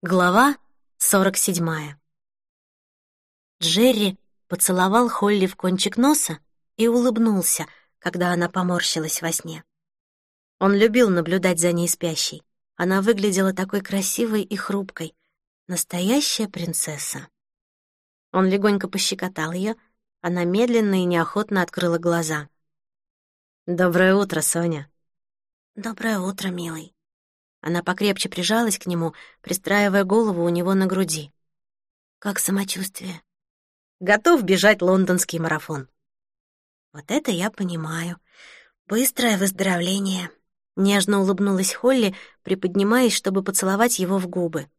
Глава 47. Джерри поцеловал Холли в кончик носа и улыбнулся, когда она поморщилась во сне. Он любил наблюдать за ней спящей. Она выглядела такой красивой и хрупкой. Настоящая принцесса. Он легонько пощекотал ее, она медленно и неохотно открыла глаза. «Доброе утро, Соня». «Доброе утро, милый». Она покрепче прижалась к нему, пристраивая голову у него на груди. «Как самочувствие?» «Готов бежать лондонский марафон». «Вот это я понимаю. Быстрое выздоровление». Нежно улыбнулась Холли, приподнимаясь, чтобы поцеловать его в губы.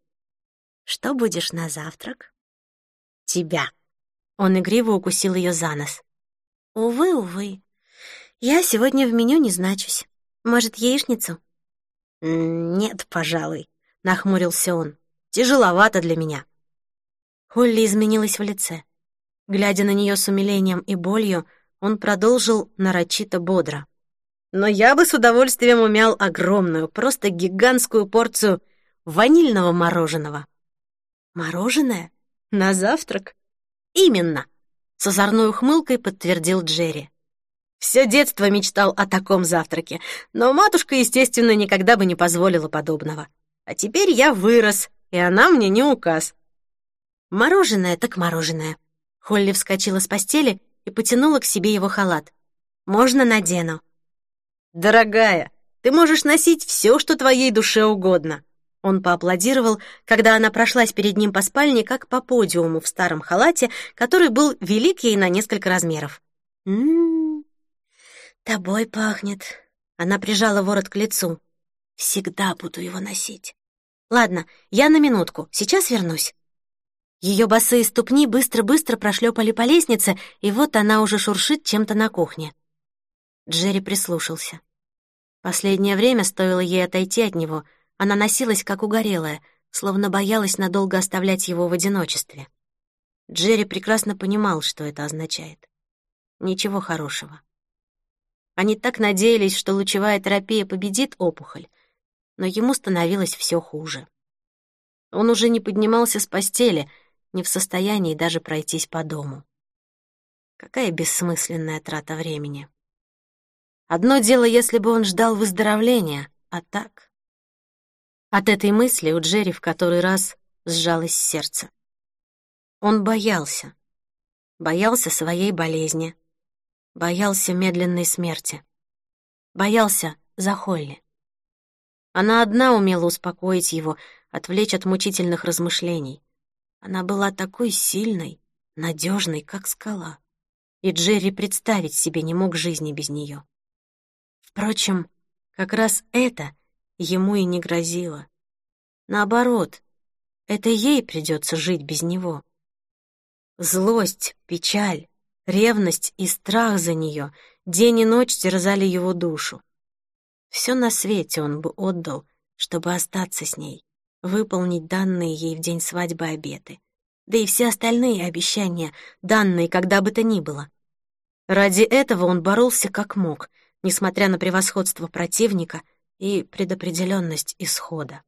«Что будешь на завтрак?» «Тебя». Он игриво укусил ее за нос. «Увы, увы. Я сегодня в меню не значусь. Может, яичницу?» «Нет, пожалуй», — нахмурился он. «Тяжеловато для меня». Холли изменилась в лице. Глядя на нее с умилением и болью, он продолжил нарочито бодро. «Но я бы с удовольствием умял огромную, просто гигантскую порцию ванильного мороженого». «Мороженое? На завтрак?» «Именно!» — с озорной ухмылкой подтвердил Джерри. Все детство мечтал о таком завтраке, но матушка, естественно, никогда бы не позволила подобного. А теперь я вырос, и она мне не указ. Мороженое так мороженое. Холли вскочила с постели и потянула к себе его халат. «Можно надену?» «Дорогая, ты можешь носить все, что твоей душе угодно». Он поаплодировал, когда она прошлась перед ним по спальне, как по подиуму в старом халате, который был велик ей на несколько размеров. «М-м-м», «Тобой пахнет». Она прижала ворот к лицу. «Всегда буду его носить». «Ладно, я на минутку, сейчас вернусь». Ее босые ступни быстро-быстро прошлепали по лестнице, и вот она уже шуршит чем-то на кухне. Джерри прислушался. Последнее время стоило ей отойти от него, она носилась как угорелая, словно боялась надолго оставлять его в одиночестве. Джерри прекрасно понимал, что это означает. Ничего хорошего. Они так надеялись, что лучевая терапия победит опухоль, но ему становилось все хуже. Он уже не поднимался с постели, не в состоянии даже пройтись по дому. Какая бессмысленная трата времени. Одно дело, если бы он ждал выздоровления, а так... От этой мысли у Джерри в который раз сжалось сердце. Он боялся. Боялся своей болезни, Боялся медленной смерти. Боялся за Холли. Она одна умела успокоить его, отвлечь от мучительных размышлений. Она была такой сильной, надежной, как скала. И Джерри представить себе не мог жизни без нее. Впрочем, как раз это ему и не грозило. Наоборот, это ей придется жить без него. Злость, печаль, Ревность и страх за нее день и ночь терзали его душу. Все на свете он бы отдал, чтобы остаться с ней, выполнить данные ей в день свадьбы обеты, да и все остальные обещания, данные когда бы то ни было. Ради этого он боролся как мог, несмотря на превосходство противника и предопределенность исхода.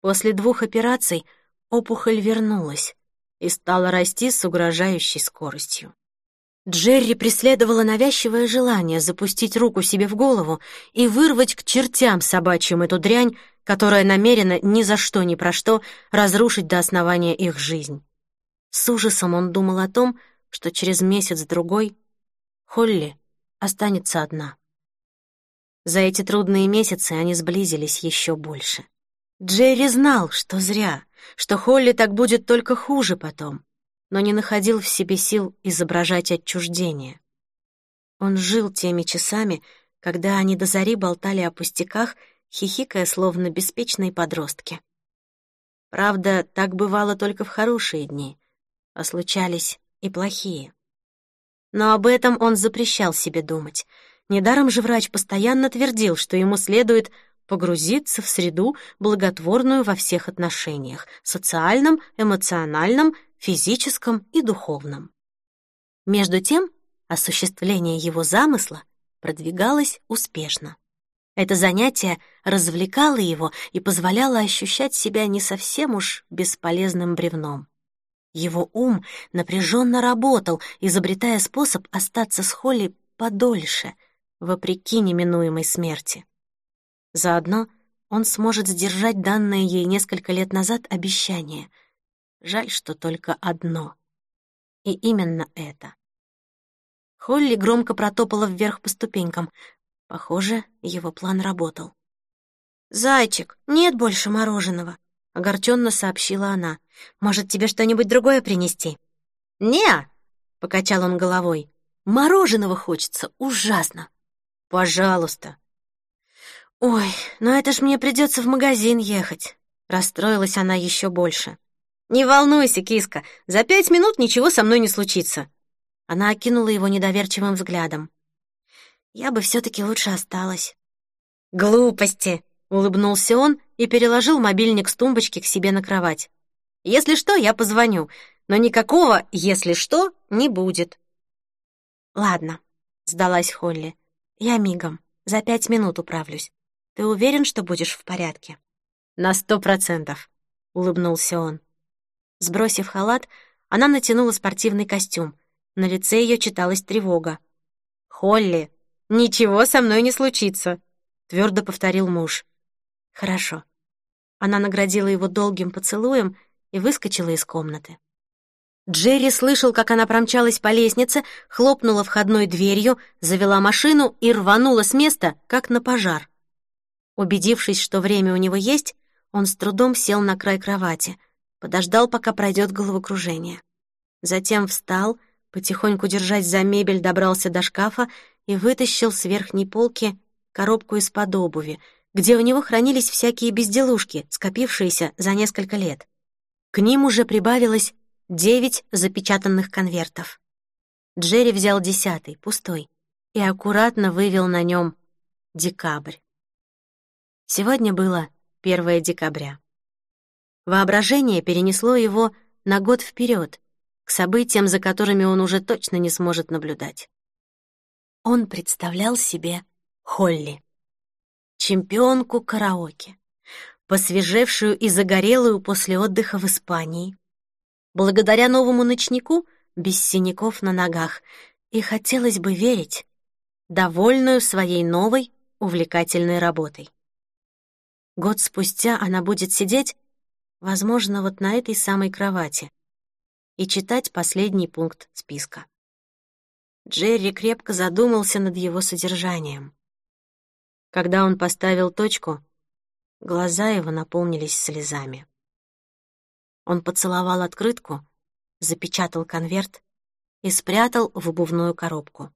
После двух операций опухоль вернулась и стала расти с угрожающей скоростью. Джерри преследовало навязчивое желание запустить руку себе в голову и вырвать к чертям собачьим эту дрянь, которая намерена ни за что ни про что разрушить до основания их жизнь. С ужасом он думал о том, что через месяц-другой Холли останется одна. За эти трудные месяцы они сблизились еще больше. Джерри знал, что зря, что Холли так будет только хуже потом но не находил в себе сил изображать отчуждение. Он жил теми часами, когда они до зари болтали о пустяках, хихикая, словно беспечные подростки. Правда, так бывало только в хорошие дни, а случались и плохие. Но об этом он запрещал себе думать. Недаром же врач постоянно твердил, что ему следует погрузиться в среду, благотворную во всех отношениях — социальном, эмоциональном физическом и духовном. Между тем, осуществление его замысла продвигалось успешно. Это занятие развлекало его и позволяло ощущать себя не совсем уж бесполезным бревном. Его ум напряженно работал, изобретая способ остаться с Холли подольше, вопреки неминуемой смерти. Заодно он сможет сдержать данное ей несколько лет назад обещание. Жаль, что только одно. И именно это. Холли громко протопала вверх по ступенькам. Похоже, его план работал. «Зайчик, нет больше мороженого», — огорченно сообщила она. «Может, тебе что-нибудь другое принести?» «Не!» — покачал он головой. «Мороженого хочется ужасно». «Пожалуйста». «Ой, но это ж мне придется в магазин ехать». Расстроилась она еще больше. «Не волнуйся, киска, за пять минут ничего со мной не случится». Она окинула его недоверчивым взглядом. «Я бы все-таки лучше осталась». «Глупости!» — улыбнулся он и переложил мобильник с тумбочки к себе на кровать. «Если что, я позвоню, но никакого «если что» не будет». «Ладно», — сдалась Холли. «Я мигом, за пять минут управлюсь. Ты уверен, что будешь в порядке?» «На сто процентов», — улыбнулся он. Сбросив халат, она натянула спортивный костюм. На лице ее читалась тревога. «Холли, ничего со мной не случится», — твердо повторил муж. «Хорошо». Она наградила его долгим поцелуем и выскочила из комнаты. Джерри слышал, как она промчалась по лестнице, хлопнула входной дверью, завела машину и рванула с места, как на пожар. Убедившись, что время у него есть, он с трудом сел на край кровати, подождал, пока пройдет головокружение. Затем встал, потихоньку держась за мебель, добрался до шкафа и вытащил с верхней полки коробку из-под обуви, где у него хранились всякие безделушки, скопившиеся за несколько лет. К ним уже прибавилось девять запечатанных конвертов. Джерри взял десятый, пустой, и аккуратно вывел на нем «Декабрь». Сегодня было 1 декабря. Воображение перенесло его на год вперед, к событиям, за которыми он уже точно не сможет наблюдать. Он представлял себе Холли, чемпионку караоке, посвежевшую и загорелую после отдыха в Испании, благодаря новому ночнику без синяков на ногах, и хотелось бы верить, довольную своей новой увлекательной работой. Год спустя она будет сидеть, возможно, вот на этой самой кровати и читать последний пункт списка. Джерри крепко задумался над его содержанием. Когда он поставил точку, глаза его наполнились слезами. Он поцеловал открытку, запечатал конверт и спрятал в обувную коробку.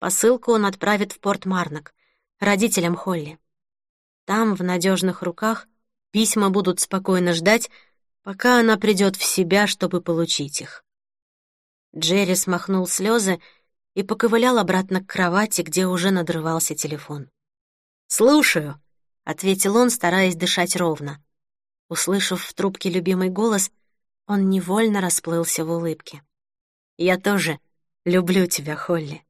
Посылку он отправит в порт Марнок, родителям Холли. Там, в надежных руках, письма будут спокойно ждать, пока она придет в себя, чтобы получить их. Джерри смахнул слезы и поковылял обратно к кровати, где уже надрывался телефон. «Слушаю», — ответил он, стараясь дышать ровно. Услышав в трубке любимый голос, он невольно расплылся в улыбке. «Я тоже люблю тебя, Холли».